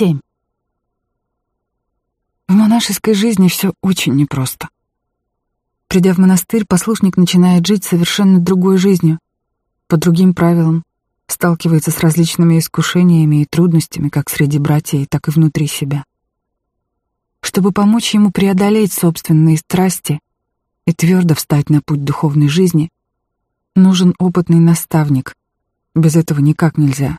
7. В монашеской жизни все очень непросто. Придя в монастырь, послушник начинает жить совершенно другой жизнью, по другим правилам, сталкивается с различными искушениями и трудностями как среди братьев, так и внутри себя. Чтобы помочь ему преодолеть собственные страсти и твердо встать на путь духовной жизни, нужен опытный наставник. Без этого никак нельзя.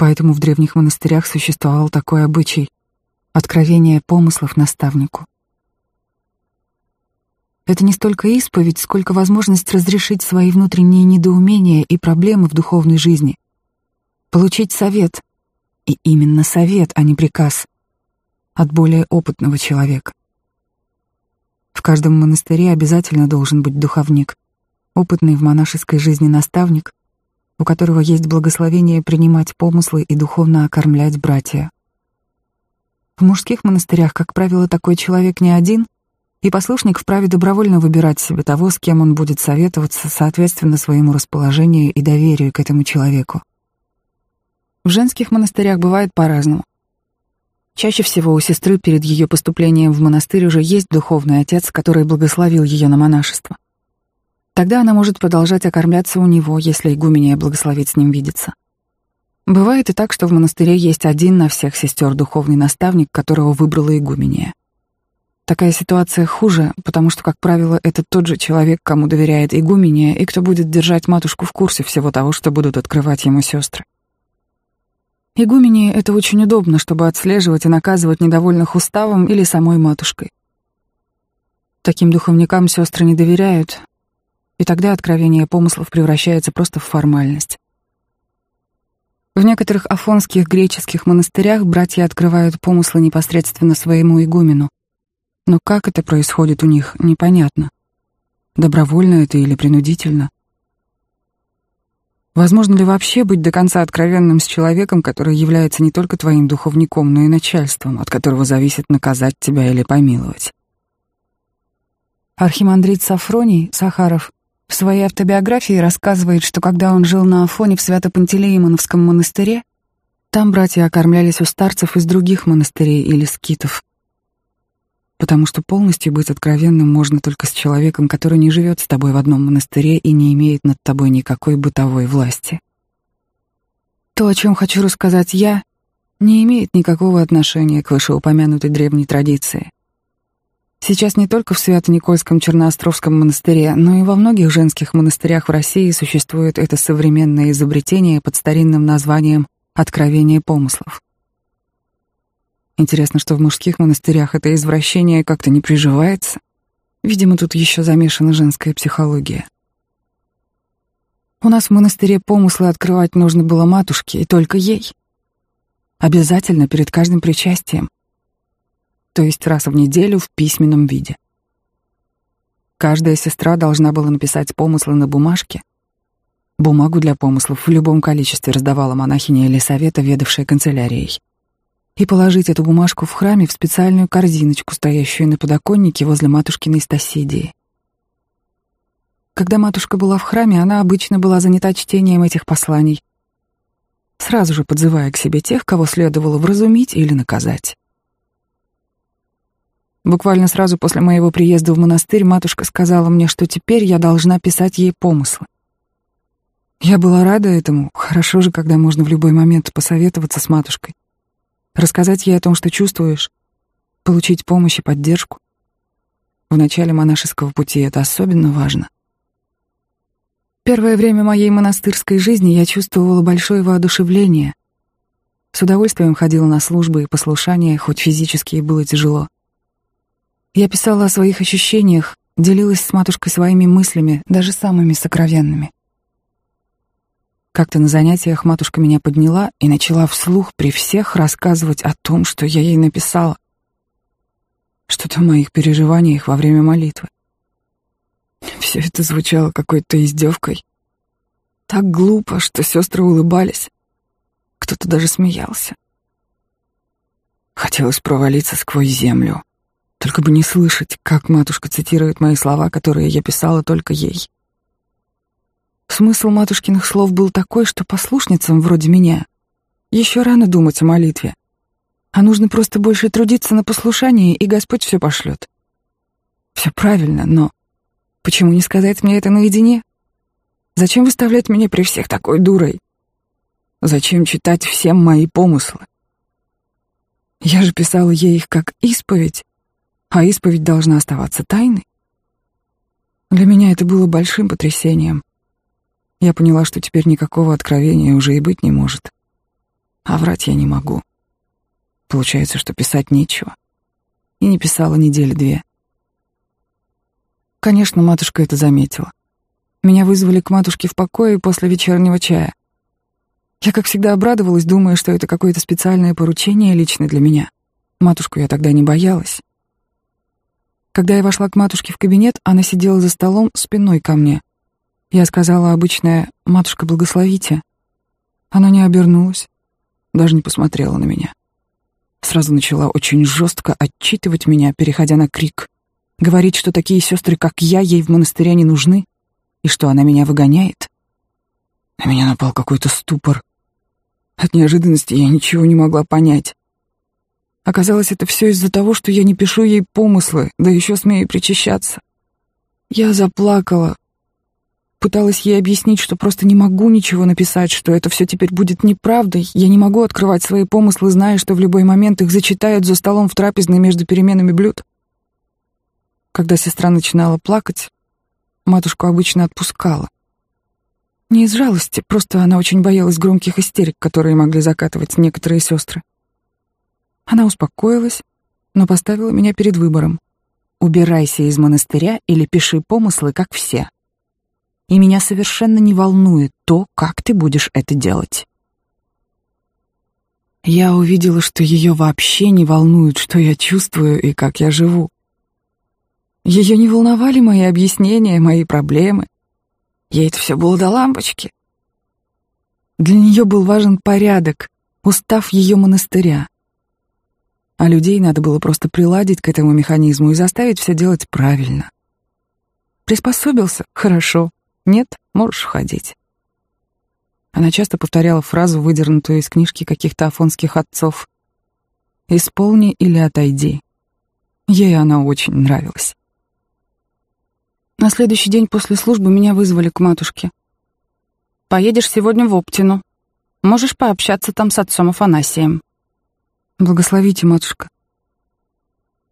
Поэтому в древних монастырях существовал такой обычай — откровение помыслов наставнику. Это не столько исповедь, сколько возможность разрешить свои внутренние недоумения и проблемы в духовной жизни. Получить совет. И именно совет, а не приказ. От более опытного человека. В каждом монастыре обязательно должен быть духовник, опытный в монашеской жизни наставник, у которого есть благословение принимать помыслы и духовно окормлять братья. В мужских монастырях, как правило, такой человек не один, и послушник вправе добровольно выбирать себе того, с кем он будет советоваться, соответственно своему расположению и доверию к этому человеку. В женских монастырях бывает по-разному. Чаще всего у сестры перед ее поступлением в монастырь уже есть духовный отец, который благословил ее на монашество. Тогда она может продолжать окормляться у него, если игуменья благословит с ним видеться. Бывает и так, что в монастыре есть один на всех сестер духовный наставник, которого выбрала игуменья. Такая ситуация хуже, потому что, как правило, это тот же человек, кому доверяет игуменья, и кто будет держать матушку в курсе всего того, что будут открывать ему сестры. Игуменьи — это очень удобно, чтобы отслеживать и наказывать недовольных уставом или самой матушкой. Таким духовникам сестры не доверяют, и тогда откровение помыслов превращается просто в формальность. В некоторых афонских греческих монастырях братья открывают помыслы непосредственно своему игумену. Но как это происходит у них, непонятно. Добровольно это или принудительно? Возможно ли вообще быть до конца откровенным с человеком, который является не только твоим духовником, но и начальством, от которого зависит наказать тебя или помиловать? Архимандрит Сафроний, Сахаров, в своей автобиографии рассказывает, что когда он жил на Афоне в Свято-Пантелеимоновском монастыре, там братья окормлялись у старцев из других монастырей или скитов. Потому что полностью быть откровенным можно только с человеком, который не живет с тобой в одном монастыре и не имеет над тобой никакой бытовой власти. То, о чем хочу рассказать я, не имеет никакого отношения к вышеупомянутой древней традиции. Сейчас не только в Свято-Никольском Черноостровском монастыре, но и во многих женских монастырях в России существует это современное изобретение под старинным названием «откровение помыслов». Интересно, что в мужских монастырях это извращение как-то не приживается. Видимо, тут еще замешана женская психология. У нас в монастыре помыслы открывать нужно было матушке, и только ей. Обязательно перед каждым причастием — то есть раз в неделю в письменном виде. Каждая сестра должна была написать помыслы на бумажке. Бумагу для помыслов в любом количестве раздавала монахиня или совета, ведавшая канцелярией. И положить эту бумажку в храме в специальную корзиночку, стоящую на подоконнике возле матушкиной стасидии. Когда матушка была в храме, она обычно была занята чтением этих посланий, сразу же подзывая к себе тех, кого следовало вразумить или наказать. Буквально сразу после моего приезда в монастырь матушка сказала мне, что теперь я должна писать ей помыслы. Я была рада этому, хорошо же, когда можно в любой момент посоветоваться с матушкой, рассказать ей о том, что чувствуешь, получить помощь и поддержку. В начале монашеского пути это особенно важно. Первое время моей монастырской жизни я чувствовала большое воодушевление. С удовольствием ходила на службы и послушания, хоть физически и было тяжело. Я писала о своих ощущениях, делилась с матушкой своими мыслями, даже самыми сокровенными. Как-то на занятиях матушка меня подняла и начала вслух при всех рассказывать о том, что я ей написала. Что-то о моих переживаниях во время молитвы. Все это звучало какой-то издевкой. Так глупо, что сестры улыбались. Кто-то даже смеялся. Хотелось провалиться сквозь землю. Только бы не слышать, как матушка цитирует мои слова, которые я писала только ей. Смысл матушкиных слов был такой, что послушницам вроде меня Еще рано думать о молитве. А нужно просто больше трудиться на послушании, и Господь все пошлет. Все правильно, но почему не сказать мне это наедине? Зачем выставлять меня при всех такой дурой? Зачем читать всем мои помыслы? Я же писала ей их как исповедь, а исповедь должна оставаться тайной. Для меня это было большим потрясением. Я поняла, что теперь никакого откровения уже и быть не может. А врать я не могу. Получается, что писать нечего. И не писала недели две. Конечно, матушка это заметила. Меня вызвали к матушке в покое после вечернего чая. Я, как всегда, обрадовалась, думая, что это какое-то специальное поручение лично для меня. Матушку я тогда не боялась. Когда я вошла к матушке в кабинет, она сидела за столом спиной ко мне. Я сказала обычное «Матушка, благословите». Она не обернулась, даже не посмотрела на меня. Сразу начала очень жестко отчитывать меня, переходя на крик. Говорить, что такие сестры, как я, ей в монастыре не нужны, и что она меня выгоняет. На меня напал какой-то ступор. От неожиданности я ничего не могла понять. Оказалось, это все из-за того, что я не пишу ей помыслы, да еще смею причащаться. Я заплакала, пыталась ей объяснить, что просто не могу ничего написать, что это все теперь будет неправдой. Я не могу открывать свои помыслы, зная, что в любой момент их зачитают за столом в трапезной между переменами блюд. Когда сестра начинала плакать, матушку обычно отпускала. Не из жалости, просто она очень боялась громких истерик, которые могли закатывать некоторые сестры. Она успокоилась, но поставила меня перед выбором. «Убирайся из монастыря или пиши помыслы, как все», и меня совершенно не волнует то, как ты будешь это делать. Я увидела, что ее вообще не волнует, что я чувствую и как я живу. Ее не волновали мои объяснения, мои проблемы. Ей это все было до лампочки. Для нее был важен порядок, устав ее монастыря. А людей надо было просто приладить к этому механизму и заставить все делать правильно. Приспособился — хорошо. Нет, можешь ходить. Она часто повторяла фразу, выдернутую из книжки каких-то афонских отцов. «Исполни или отойди». Ей она очень нравилась. На следующий день после службы меня вызвали к матушке. «Поедешь сегодня в Оптину. Можешь пообщаться там с отцом Афанасием». «Благословите, матушка».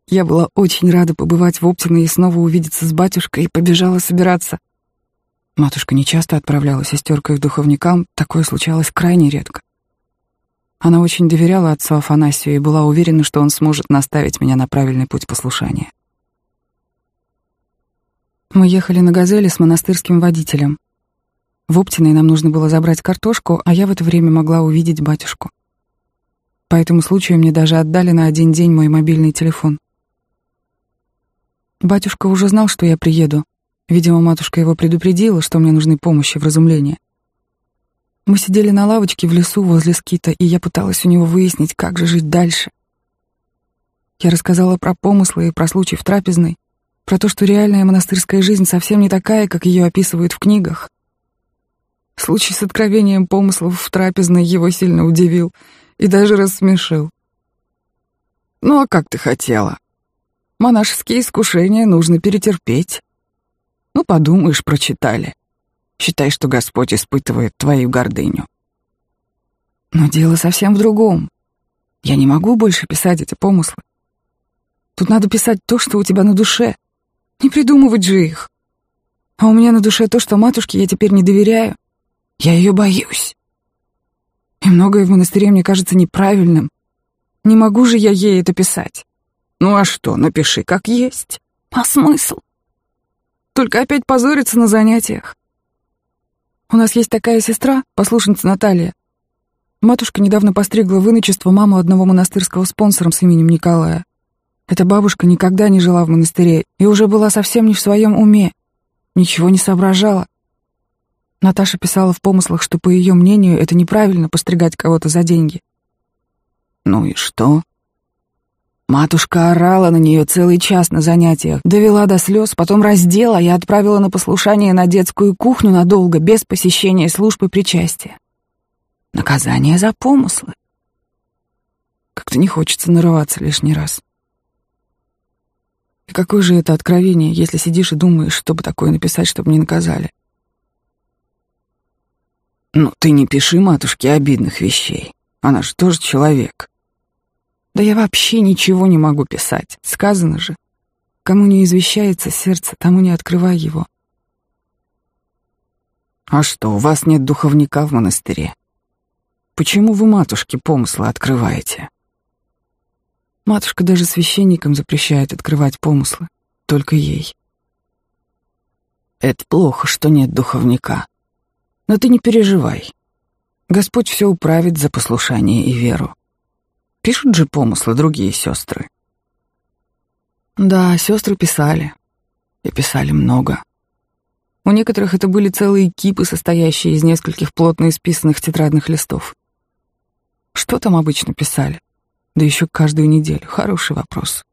Я была очень рада побывать в Оптино и снова увидеться с батюшкой, и побежала собираться. Матушка нечасто отправляла сестеркой к духовникам, такое случалось крайне редко. Она очень доверяла отцу Афанасию и была уверена, что он сможет наставить меня на правильный путь послушания. Мы ехали на «Газели» с монастырским водителем. В Оптиной нам нужно было забрать картошку, а я в это время могла увидеть батюшку. По этому случаю мне даже отдали на один день мой мобильный телефон. Батюшка уже знал, что я приеду, Видимо, матушка его предупредила, что мне нужны помощи в разумлении. Мы сидели на лавочке в лесу возле скита, и я пыталась у него выяснить, как же жить дальше. Я рассказала про помыслы и про случай в трапезной, про то, что реальная монастырская жизнь совсем не такая, как ее описывают в книгах. Случай с откровением помыслов в трапезной его сильно удивил и даже рассмешил. «Ну а как ты хотела? Монашеские искушения нужно перетерпеть». Ну, подумаешь, прочитали. Считай, что Господь испытывает твою гордыню. Но дело совсем в другом. Я не могу больше писать эти помыслы. Тут надо писать то, что у тебя на душе. Не придумывать же их. А у меня на душе то, что матушке я теперь не доверяю. Я ее боюсь. И многое в монастыре мне кажется неправильным. Не могу же я ей это писать. Ну а что, напиши как есть. А смысл? Только опять позориться на занятиях. У нас есть такая сестра, послушница Наталья. Матушка недавно постригла в маму одного монастырского спонсором с именем Николая. Эта бабушка никогда не жила в монастыре и уже была совсем не в своем уме, ничего не соображала. Наташа писала в помыслах, что, по ее мнению, это неправильно постригать кого-то за деньги. «Ну и что?» Матушка орала на нее целый час на занятиях, довела до слез, потом раздела и отправила на послушание на детскую кухню надолго, без посещения службы причастия. Наказание за помыслы. Как-то не хочется нарываться лишний раз. И какое же это откровение, если сидишь и думаешь, что бы такое написать, чтобы не наказали? Ну, ты не пиши матушке обидных вещей. Она же тоже человек. Да я вообще ничего не могу писать. Сказано же. Кому не извещается сердце, тому не открывай его. А что, у вас нет духовника в монастыре? Почему вы матушке помыслы открываете? Матушка даже священникам запрещает открывать помыслы, только ей. Это плохо, что нет духовника. Но ты не переживай. Господь все управит за послушание и веру. Пишут же помыслы другие сестры. Да, сестры писали. И писали много. У некоторых это были целые кипы, состоящие из нескольких плотно исписанных тетрадных листов. Что там обычно писали? Да еще каждую неделю. Хороший вопрос.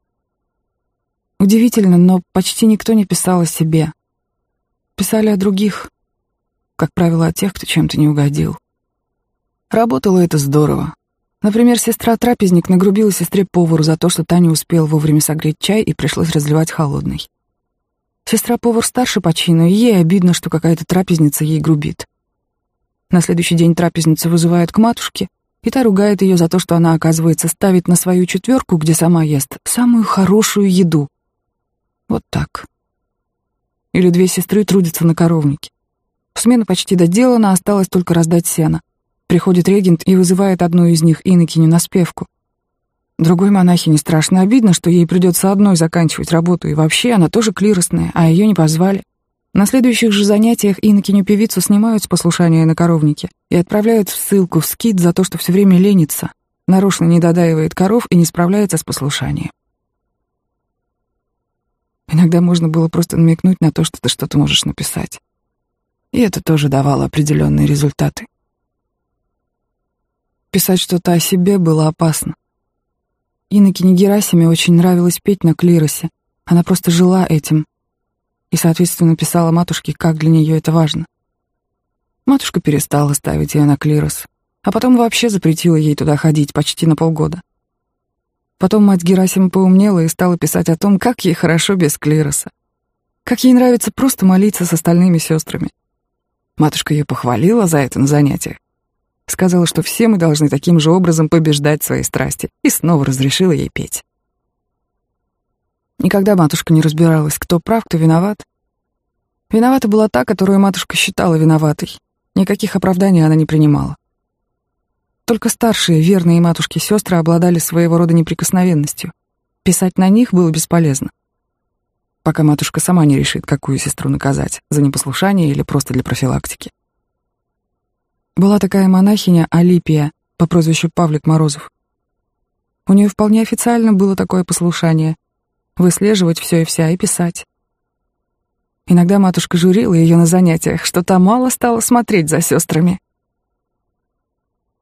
Удивительно, но почти никто не писал о себе. Писали о других, как правило, о тех, кто чем-то не угодил. Работало это здорово. Например, сестра-трапезник нагрубила сестре-повару за то, что та не успела вовремя согреть чай и пришлось разливать холодный. Сестра-повар старше по чину, и ей обидно, что какая-то трапезница ей грубит. На следующий день трапезница вызывает к матушке, и та ругает ее за то, что она, оказывается, ставит на свою четверку, где сама ест, самую хорошую еду. Вот так. Или две сестры трудятся на коровнике. Смена почти доделана, осталось только раздать сено. Приходит регент и вызывает одну из них, инокиню, на спевку. Другой монахине страшно обидно, что ей придется одной заканчивать работу, и вообще она тоже клиросная, а ее не позвали. На следующих же занятиях инокиню-певицу снимают с послушания на коровнике и отправляют в ссылку в скит за то, что все время ленится, нарочно не додаивает коров и не справляется с послушанием. Иногда можно было просто намекнуть на то, что ты что-то можешь написать. И это тоже давало определенные результаты. Писать что-то о себе было опасно. Иннокене Герасиме очень нравилось петь на клиросе. Она просто жила этим. И, соответственно, писала матушке, как для нее это важно. Матушка перестала ставить ее на клирос, а потом вообще запретила ей туда ходить почти на полгода. Потом мать Герасима поумнела и стала писать о том, как ей хорошо без клироса. Как ей нравится просто молиться с остальными сестрами. Матушка ее похвалила за это на занятиях. Сказала, что все мы должны таким же образом побеждать свои страсти, и снова разрешила ей петь. Никогда матушка не разбиралась, кто прав, кто виноват. Виновата была та, которую матушка считала виноватой. Никаких оправданий она не принимала. Только старшие, верные матушки сестры обладали своего рода неприкосновенностью. Писать на них было бесполезно пока матушка сама не решит, какую сестру наказать, за непослушание или просто для профилактики. Была такая монахиня Алипия по прозвищу Павлик Морозов. У нее вполне официально было такое послушание — выслеживать все и вся и писать. Иногда матушка журила ее на занятиях, что та мало стала смотреть за сестрами.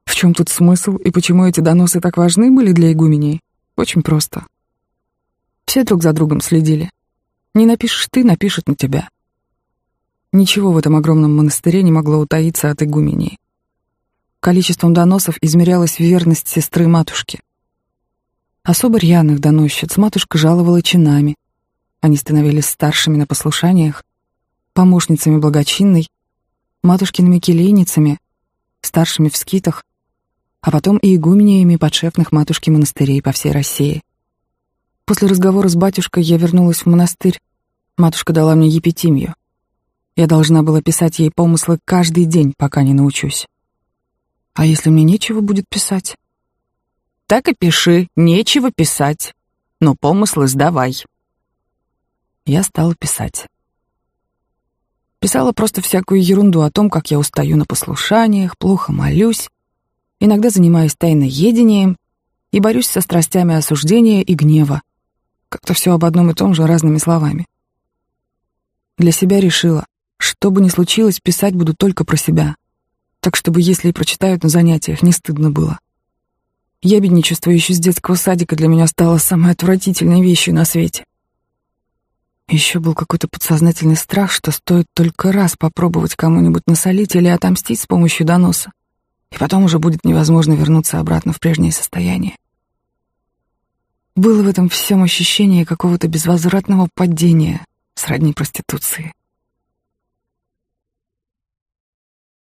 В чем тут смысл и почему эти доносы так важны были для игуменей? Очень просто. Все друг за другом следили. Не напишешь ты, напишут на тебя. Ничего в этом огромном монастыре не могло утаиться от игумении. Количеством доносов измерялась верность сестры матушки. Особо рьяных доносчиц матушка жаловала чинами. Они становились старшими на послушаниях, помощницами благочинной, матушкиными келейницами, старшими в скитах, а потом и игумениями подшефных матушки монастырей по всей России. После разговора с батюшкой я вернулась в монастырь. Матушка дала мне епитимию. Я должна была писать ей помыслы каждый день, пока не научусь. А если мне нечего будет писать? Так и пиши, нечего писать, но помыслы сдавай. Я стала писать. Писала просто всякую ерунду о том, как я устаю на послушаниях, плохо молюсь, иногда занимаюсь тайноедением и борюсь со страстями осуждения и гнева, как-то все об одном и том же разными словами. Для себя решила, что бы ни случилось, писать буду только про себя. Так, чтобы, если и прочитают на занятиях, не стыдно было. Ябедничество еще с детского садика для меня стало самой отвратительной вещью на свете. Еще был какой-то подсознательный страх, что стоит только раз попробовать кому-нибудь насолить или отомстить с помощью доноса. и потом уже будет невозможно вернуться обратно в прежнее состояние. Было в этом всем ощущение какого-то безвозвратного падения, сродни проституции.